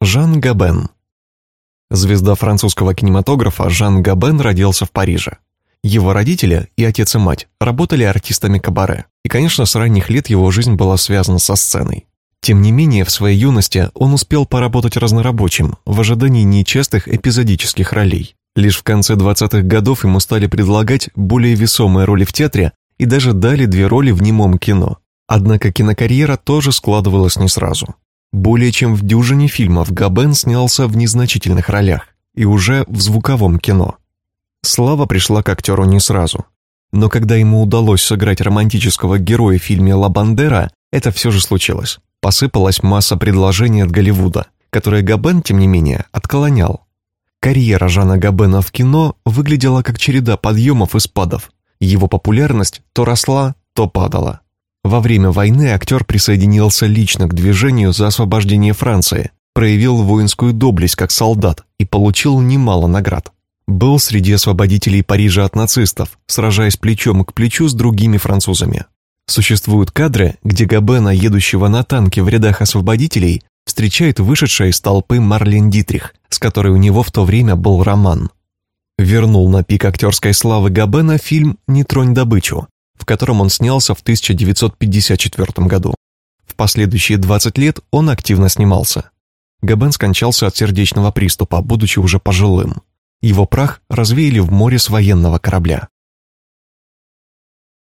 Жан Габен Звезда французского кинематографа Жан Габен родился в Париже. Его родители, и отец и мать, работали артистами кабаре, и, конечно, с ранних лет его жизнь была связана со сценой. Тем не менее, в своей юности он успел поработать разнорабочим в ожидании нечастых эпизодических ролей. Лишь в конце 20-х годов ему стали предлагать более весомые роли в театре и даже дали две роли в немом кино. Однако кинокарьера тоже складывалась не сразу. Более чем в дюжине фильмов Габен снялся в незначительных ролях и уже в звуковом кино. Слава пришла к актеру не сразу. Но когда ему удалось сыграть романтического героя в фильме «Ла Бандера», это все же случилось. Посыпалась масса предложений от Голливуда, которые Габен, тем не менее, отклонял. Карьера Жана Габена в кино выглядела как череда подъемов и спадов. Его популярность то росла, то падала. Во время войны актер присоединился лично к движению за освобождение Франции, проявил воинскую доблесть как солдат и получил немало наград. Был среди освободителей Парижа от нацистов, сражаясь плечом к плечу с другими французами. Существуют кадры, где Габена, едущего на танке в рядах освободителей, встречает вышедшая из толпы Марлен Дитрих, с которой у него в то время был роман. Вернул на пик актерской славы Габена фильм «Не тронь добычу», в котором он снялся в 1954 году. В последующие 20 лет он активно снимался. Габен скончался от сердечного приступа, будучи уже пожилым. Его прах развеяли в море с военного корабля.